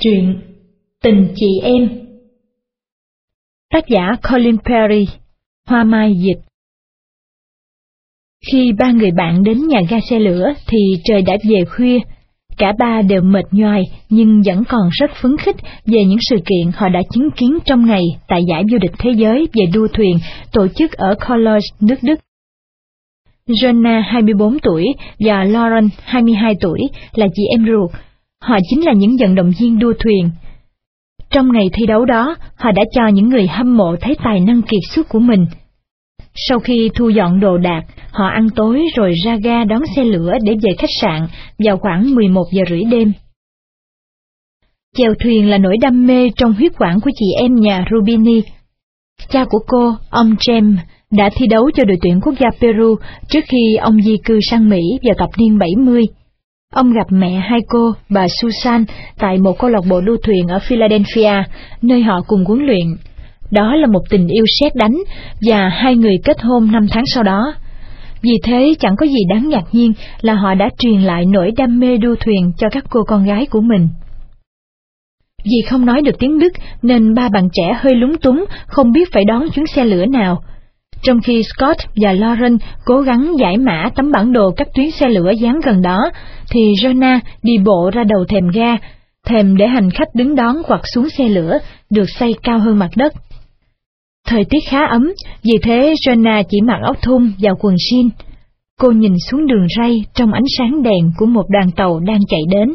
Truyện Tình chị em Tác giả Colin Perry Hoa Mai Dịch Khi ba người bạn đến nhà ga xe lửa thì trời đã về khuya. Cả ba đều mệt nhoài nhưng vẫn còn rất phấn khích về những sự kiện họ đã chứng kiến trong ngày tại giải vô địch thế giới về đua thuyền tổ chức ở Cologne, nước Đức. Jonah 24 tuổi và Lauren 22 tuổi là chị em ruột họ chính là những vận động viên đua thuyền. Trong ngày thi đấu đó, họ đã cho những người hâm mộ thấy tài năng kiệt xuất của mình. Sau khi thu dọn đồ đạc, họ ăn tối rồi ra ga đón xe lửa để về khách sạn vào khoảng 11 giờ rưỡi đêm. Chèo thuyền là nỗi đam mê trong huyết quản của chị em nhà Rubini. Cha của cô, ông James, đã thi đấu cho đội tuyển quốc gia Peru trước khi ông di cư sang Mỹ vào thập niên 70. Ông gặp mẹ hai cô, bà Susan, tại một câu lạc bộ đua thuyền ở Philadelphia, nơi họ cùng huấn luyện. Đó là một tình yêu sét đánh, và hai người kết hôn năm tháng sau đó. Vì thế chẳng có gì đáng ngạc nhiên là họ đã truyền lại nỗi đam mê đua thuyền cho các cô con gái của mình. Vì không nói được tiếng Đức nên ba bạn trẻ hơi lúng túng, không biết phải đón chuyến xe lửa nào. Trong khi Scott và Lauren cố gắng giải mã tấm bản đồ các tuyến xe lửa dán gần đó, thì Jonah đi bộ ra đầu thềm ga, thềm để hành khách đứng đón hoặc xuống xe lửa, được xây cao hơn mặt đất. Thời tiết khá ấm, vì thế Jonah chỉ mặc áo thun và quần jean. Cô nhìn xuống đường ray trong ánh sáng đèn của một đoàn tàu đang chạy đến.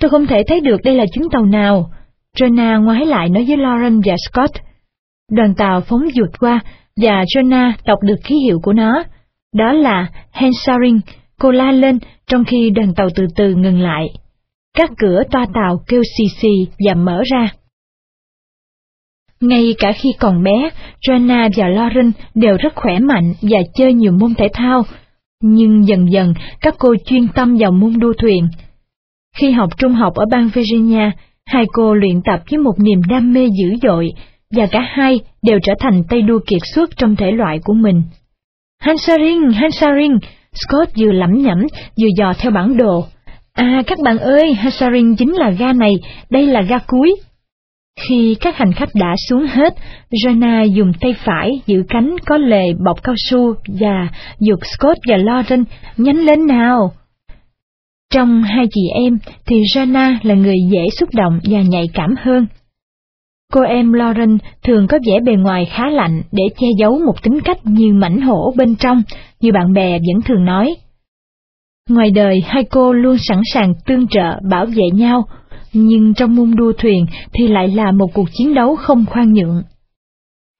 Tôi không thể thấy được đây là chuyến tàu nào. Jonah ngoái lại nói với Lauren và Scott. Đoàn tàu phóng vụt qua, và Jonah đọc được ký hiệu của nó. Đó là Hensaring, cô la lên trong khi đoàn tàu từ từ ngừng lại. Các cửa toa tàu kêu xì xì và mở ra. Ngay cả khi còn bé, Joanna và Lauren đều rất khỏe mạnh và chơi nhiều môn thể thao, nhưng dần dần các cô chuyên tâm vào môn đua thuyền. Khi học trung học ở bang Virginia, hai cô luyện tập với một niềm đam mê dữ dội và cả hai đều trở thành tay đua kiệt xuất trong thể loại của mình. Hansaring, Hansaring, Scott vừa lẩm nhẩm vừa dò theo bản đồ. À các bạn ơi, Hansaring chính là ga này, đây là ga cuối. Khi các hành khách đã xuống hết, Jonah dùng tay phải giữ cánh có lề bọc cao su và dục Scott và Lauren nhanh lên nào. Trong hai chị em thì Jonah là người dễ xúc động và nhạy cảm hơn. Cô em Lauren thường có vẻ bề ngoài khá lạnh để che giấu một tính cách như mảnh hổ bên trong, như bạn bè vẫn thường nói. Ngoài đời, hai cô luôn sẵn sàng tương trợ, bảo vệ nhau, nhưng trong môn đua thuyền thì lại là một cuộc chiến đấu không khoan nhượng.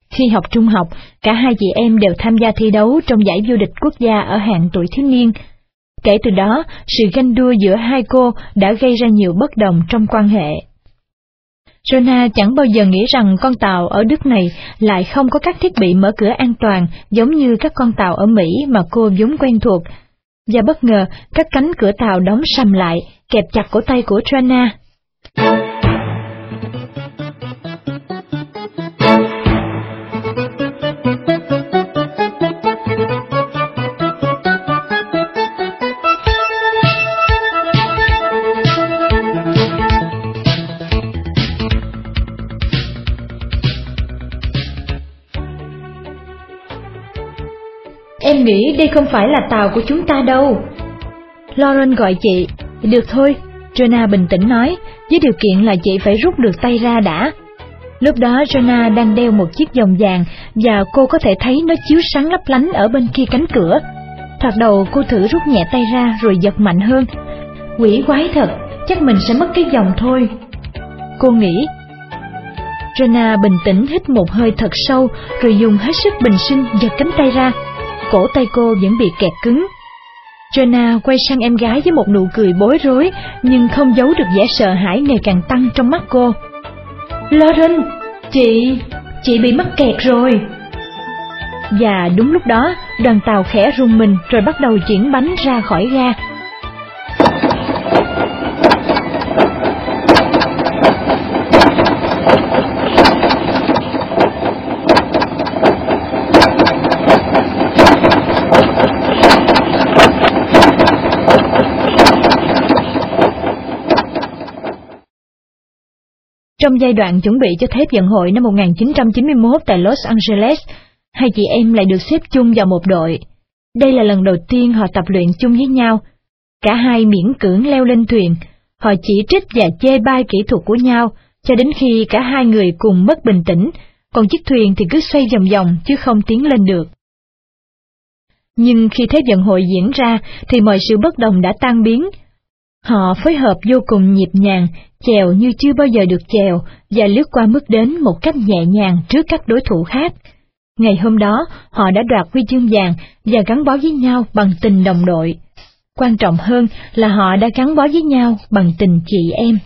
Khi học trung học, cả hai chị em đều tham gia thi đấu trong giải vô địch quốc gia ở hạng tuổi thiếu niên. Kể từ đó, sự ganh đua giữa hai cô đã gây ra nhiều bất đồng trong quan hệ. Jonah chẳng bao giờ nghĩ rằng con tàu ở Đức này lại không có các thiết bị mở cửa an toàn giống như các con tàu ở Mỹ mà cô vốn quen thuộc. Và bất ngờ, các cánh cửa tàu đóng sầm lại, kẹp chặt cổ tay của Jonah. Nghĩ đây không phải là tàu của chúng ta đâu. Lauren gọi chị. Được thôi, Jonah bình tĩnh nói, với điều kiện là chị phải rút được tay ra đã. Lúc đó Jonah đang đeo một chiếc vòng vàng và cô có thể thấy nó chiếu sáng lấp lánh ở bên kia cánh cửa. Thoạt đầu cô thử rút nhẹ tay ra rồi giật mạnh hơn. Quỷ quái thật, chắc mình sẽ mất cái vòng thôi. Cô nghĩ. Jonah bình tĩnh hít một hơi thật sâu rồi dùng hết sức bình sinh giật cánh tay ra cổ tay cô vẫn bị kẹt cứng. Jonah quay sang em gái với một nụ cười bối rối, nhưng không giấu được vẻ sợ hãi ngày càng tăng trong mắt cô. Lauren, chị, chị bị mắc kẹt rồi. Và đúng lúc đó, đoàn tàu khẽ rung mình rồi bắt đầu chuyển bánh ra khỏi ga. Trong giai đoạn chuẩn bị cho thép vận hội năm 1991 tại Los Angeles, hai chị em lại được xếp chung vào một đội. Đây là lần đầu tiên họ tập luyện chung với nhau. Cả hai miễn cưỡng leo lên thuyền, họ chỉ trích và chê bai kỹ thuật của nhau, cho đến khi cả hai người cùng mất bình tĩnh, còn chiếc thuyền thì cứ xoay vòng vòng chứ không tiến lên được. Nhưng khi thế vận hội diễn ra thì mọi sự bất đồng đã tan biến. Họ phối hợp vô cùng nhịp nhàng, chèo như chưa bao giờ được chèo và lướt qua mức đến một cách nhẹ nhàng trước các đối thủ khác. Ngày hôm đó, họ đã đoạt huy chương vàng và gắn bó với nhau bằng tình đồng đội. Quan trọng hơn là họ đã gắn bó với nhau bằng tình chị em.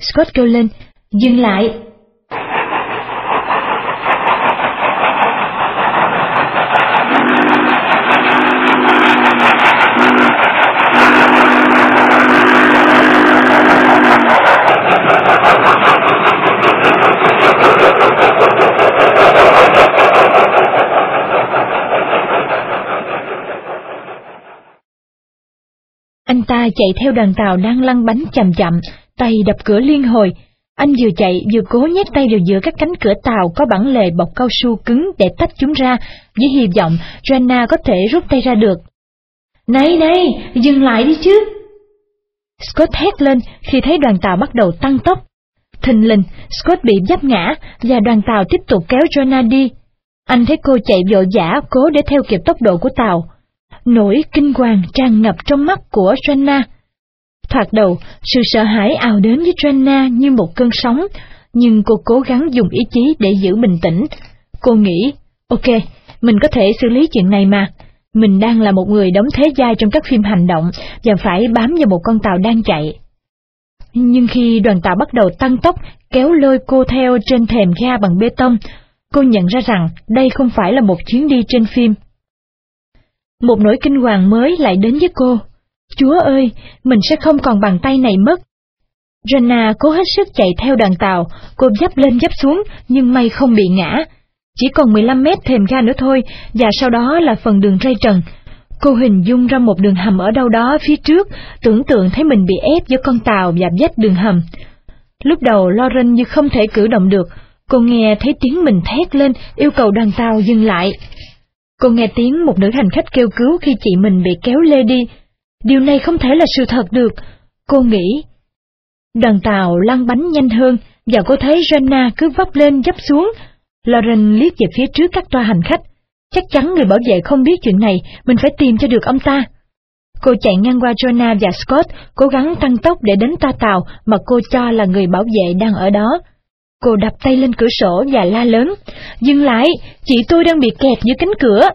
Scott kêu lên, dừng lại, chạy theo đoàn tàu đang lăn bánh chậm chậm, tay đập cửa liên hồi. Anh vừa chạy vừa cố nhét tay vào giữa các cánh cửa tàu có bản lề bọc cao su cứng để tách chúng ra, với hy vọng Joanna có thể rút tay ra được. Này này, dừng lại đi chứ! Scott hét lên khi thấy đoàn tàu bắt đầu tăng tốc. Thình lình, Scott bị dấp ngã và đoàn tàu tiếp tục kéo Joanna đi. Anh thấy cô chạy vội vã cố để theo kịp tốc độ của tàu. Nỗi kinh hoàng tràn ngập trong mắt của Joanna. Thoạt đầu, sự sợ hãi ào đến với Joanna như một cơn sóng, nhưng cô cố gắng dùng ý chí để giữ bình tĩnh. Cô nghĩ, ok, mình có thể xử lý chuyện này mà. Mình đang là một người đóng thế giai trong các phim hành động và phải bám vào một con tàu đang chạy. Nhưng khi đoàn tàu bắt đầu tăng tốc, kéo lôi cô theo trên thềm ga bằng bê tông, cô nhận ra rằng đây không phải là một chuyến đi trên phim. Một nỗi kinh hoàng mới lại đến với cô. Chúa ơi, mình sẽ không còn bàn tay này mất. Jenna cố hết sức chạy theo đoàn tàu, cô dấp lên dấp xuống nhưng may không bị ngã. Chỉ còn 15 mét thềm ga nữa thôi, và sau đó là phần đường ray trần. Cô hình dung ra một đường hầm ở đâu đó phía trước, tưởng tượng thấy mình bị ép giữa con tàu và vách đường hầm. Lúc đầu Lauren như không thể cử động được, cô nghe thấy tiếng mình thét lên yêu cầu đoàn tàu dừng lại. Cô nghe tiếng một nữ hành khách kêu cứu khi chị mình bị kéo lê đi. Điều này không thể là sự thật được, cô nghĩ. Đoàn tàu lăn bánh nhanh hơn, và cô thấy Jenna cứ vấp lên dấp xuống. Lauren liếc về phía trước các toa hành khách. Chắc chắn người bảo vệ không biết chuyện này, mình phải tìm cho được ông ta. Cô chạy ngang qua Jonah và Scott, cố gắng tăng tốc để đến toa tàu mà cô cho là người bảo vệ đang ở đó. Cô đập tay lên cửa sổ và la lớn, dừng lại, chị tôi đang bị kẹt giữa cánh cửa.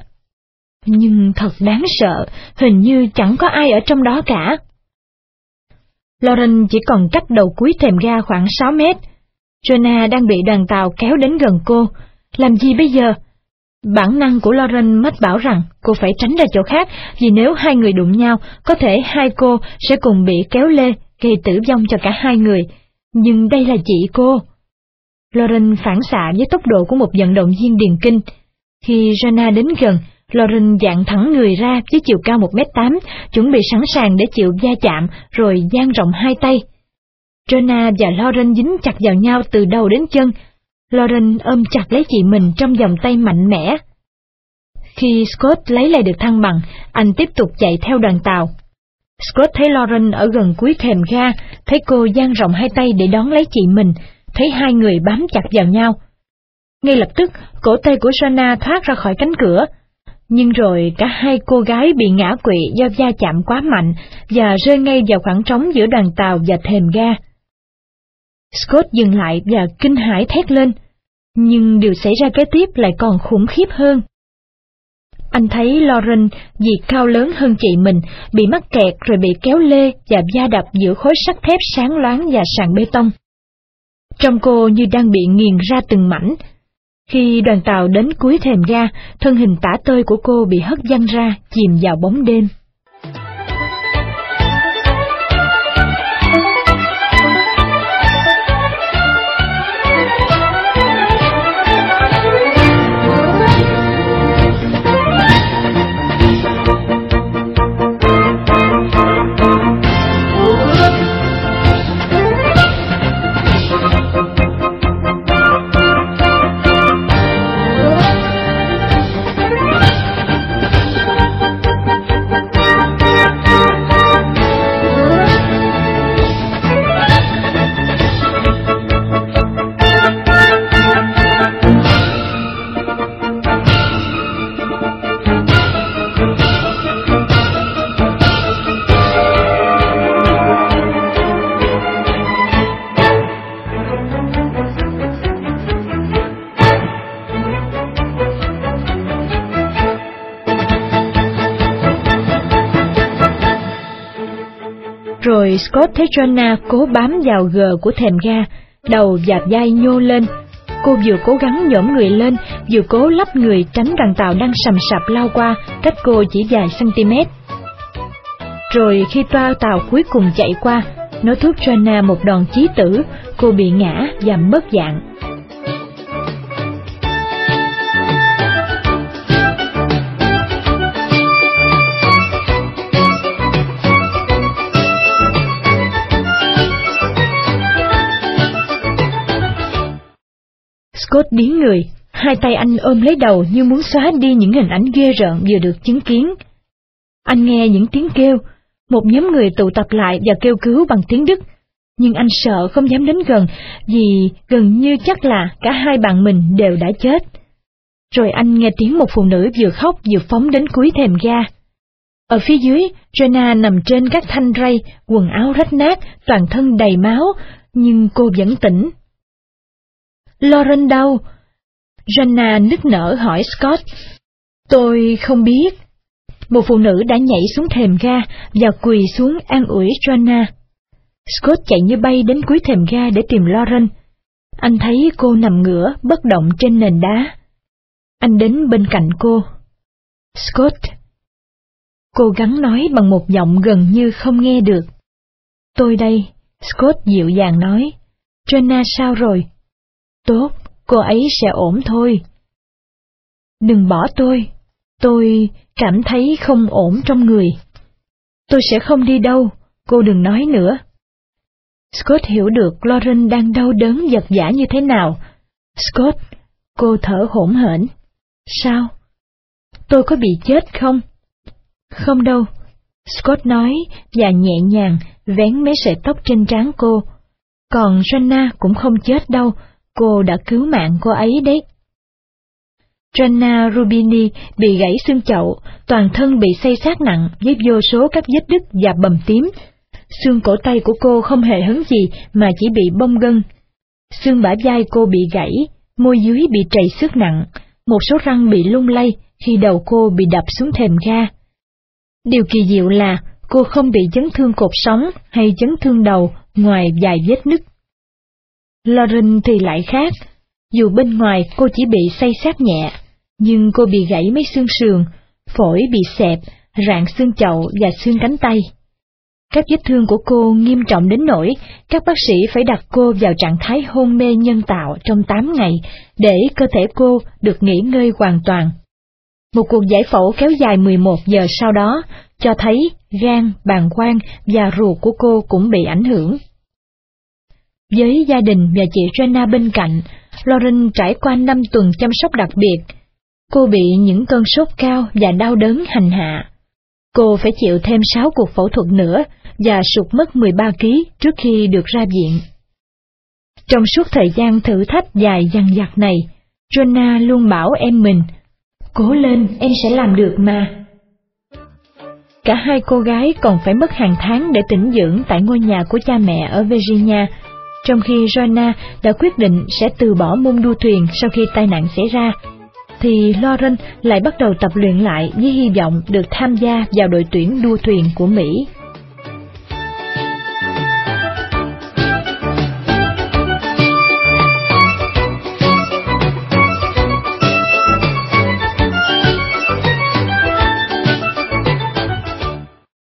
Nhưng thật đáng sợ, hình như chẳng có ai ở trong đó cả. Lauren chỉ còn cách đầu cuối thềm ga khoảng 6 mét. Jonah đang bị đoàn tàu kéo đến gần cô. Làm gì bây giờ? Bản năng của Lauren mách bảo rằng cô phải tránh ra chỗ khác vì nếu hai người đụng nhau, có thể hai cô sẽ cùng bị kéo lê, gây tử vong cho cả hai người. Nhưng đây là chị cô. Lauren phản xạ với tốc độ của một vận động viên điền kinh. Khi Jana đến gần, Lauren dạng thẳng người ra với chiều cao 1m8, chuẩn bị sẵn sàng để chịu va chạm, rồi dang rộng hai tay. Jana và Lauren dính chặt vào nhau từ đầu đến chân. Lauren ôm chặt lấy chị mình trong vòng tay mạnh mẽ. Khi Scott lấy lại được thăng bằng, anh tiếp tục chạy theo đoàn tàu. Scott thấy Lauren ở gần cuối thềm ga, thấy cô dang rộng hai tay để đón lấy chị mình, thấy hai người bám chặt vào nhau. Ngay lập tức, cổ tay của Sana thoát ra khỏi cánh cửa. Nhưng rồi cả hai cô gái bị ngã quỵ do va chạm quá mạnh và rơi ngay vào khoảng trống giữa đoàn tàu và thềm ga. Scott dừng lại và kinh hãi thét lên, nhưng điều xảy ra kế tiếp lại còn khủng khiếp hơn. Anh thấy Lauren vì cao lớn hơn chị mình, bị mắc kẹt rồi bị kéo lê và va đập giữa khối sắt thép sáng loáng và sàn bê tông. Trong cô như đang bị nghiền ra từng mảnh. Khi đoàn tàu đến cuối thềm ga, thân hình tả tơi của cô bị hất văng ra, chìm vào bóng đêm. Scott thấy Joanna cố bám vào gờ của thềm ga, đầu và vai nhô lên. Cô vừa cố gắng nhổm người lên, vừa cố lắp người tránh đoàn tàu đang sầm sập lao qua, cách cô chỉ vài cm. Rồi khi toa tàu cuối cùng chạy qua, nó thuốc Joanna một đòn chí tử, cô bị ngã và mất dạng. Scott điến người, hai tay anh ôm lấy đầu như muốn xóa đi những hình ảnh ghê rợn vừa được chứng kiến. Anh nghe những tiếng kêu, một nhóm người tụ tập lại và kêu cứu bằng tiếng Đức, nhưng anh sợ không dám đến gần vì gần như chắc là cả hai bạn mình đều đã chết. Rồi anh nghe tiếng một phụ nữ vừa khóc vừa phóng đến cuối thềm ga. Ở phía dưới, Jenna nằm trên các thanh ray, quần áo rách nát, toàn thân đầy máu, nhưng cô vẫn tỉnh. Lauren đâu? Jenna nức nở hỏi Scott. Tôi không biết. Một phụ nữ đã nhảy xuống thềm ga và quỳ xuống an ủi Joanna. Scott chạy như bay đến cuối thềm ga để tìm Lauren. Anh thấy cô nằm ngửa, bất động trên nền đá. Anh đến bên cạnh cô. Scott. Cô gắng nói bằng một giọng gần như không nghe được. Tôi đây, Scott dịu dàng nói. Joanna sao rồi? Tốt, cô ấy sẽ ổn thôi. Đừng bỏ tôi, tôi cảm thấy không ổn trong người. Tôi sẽ không đi đâu, cô đừng nói nữa. Scott hiểu được Lauren đang đau đớn giật giả như thế nào. Scott, cô thở hổn hển. Sao? Tôi có bị chết không? Không đâu. Scott nói và nhẹ nhàng vén mấy sợi tóc trên trán cô. Còn Jenna cũng không chết đâu, cô đã cứu mạng cô ấy đấy. Joanna Rubini bị gãy xương chậu, toàn thân bị xây sát nặng với vô số các vết đứt và bầm tím. Xương cổ tay của cô không hề hấn gì mà chỉ bị bong gân. Xương bả vai cô bị gãy, môi dưới bị trầy xước nặng, một số răng bị lung lay khi đầu cô bị đập xuống thềm ga. Điều kỳ diệu là cô không bị chấn thương cột sống hay chấn thương đầu ngoài vài vết nứt. Lauren thì lại khác, dù bên ngoài cô chỉ bị say sát nhẹ, nhưng cô bị gãy mấy xương sườn, phổi bị xẹp, rạn xương chậu và xương cánh tay. Các vết thương của cô nghiêm trọng đến nỗi các bác sĩ phải đặt cô vào trạng thái hôn mê nhân tạo trong 8 ngày để cơ thể cô được nghỉ ngơi hoàn toàn. Một cuộc giải phẫu kéo dài 11 giờ sau đó cho thấy gan, bàng quang và ruột của cô cũng bị ảnh hưởng. Với gia đình và chị Jenna bên cạnh, Lauren trải qua 5 tuần chăm sóc đặc biệt. Cô bị những cơn sốt cao và đau đớn hành hạ. Cô phải chịu thêm 6 cuộc phẫu thuật nữa và sụt mất 13 kg trước khi được ra viện. Trong suốt thời gian thử thách dài dằng dặc này, Jonah luôn bảo em mình, cố lên em sẽ làm được mà. Cả hai cô gái còn phải mất hàng tháng để tĩnh dưỡng tại ngôi nhà của cha mẹ ở Virginia trong khi Joanna đã quyết định sẽ từ bỏ môn đua thuyền sau khi tai nạn xảy ra, thì Lauren lại bắt đầu tập luyện lại với hy vọng được tham gia vào đội tuyển đua thuyền của Mỹ.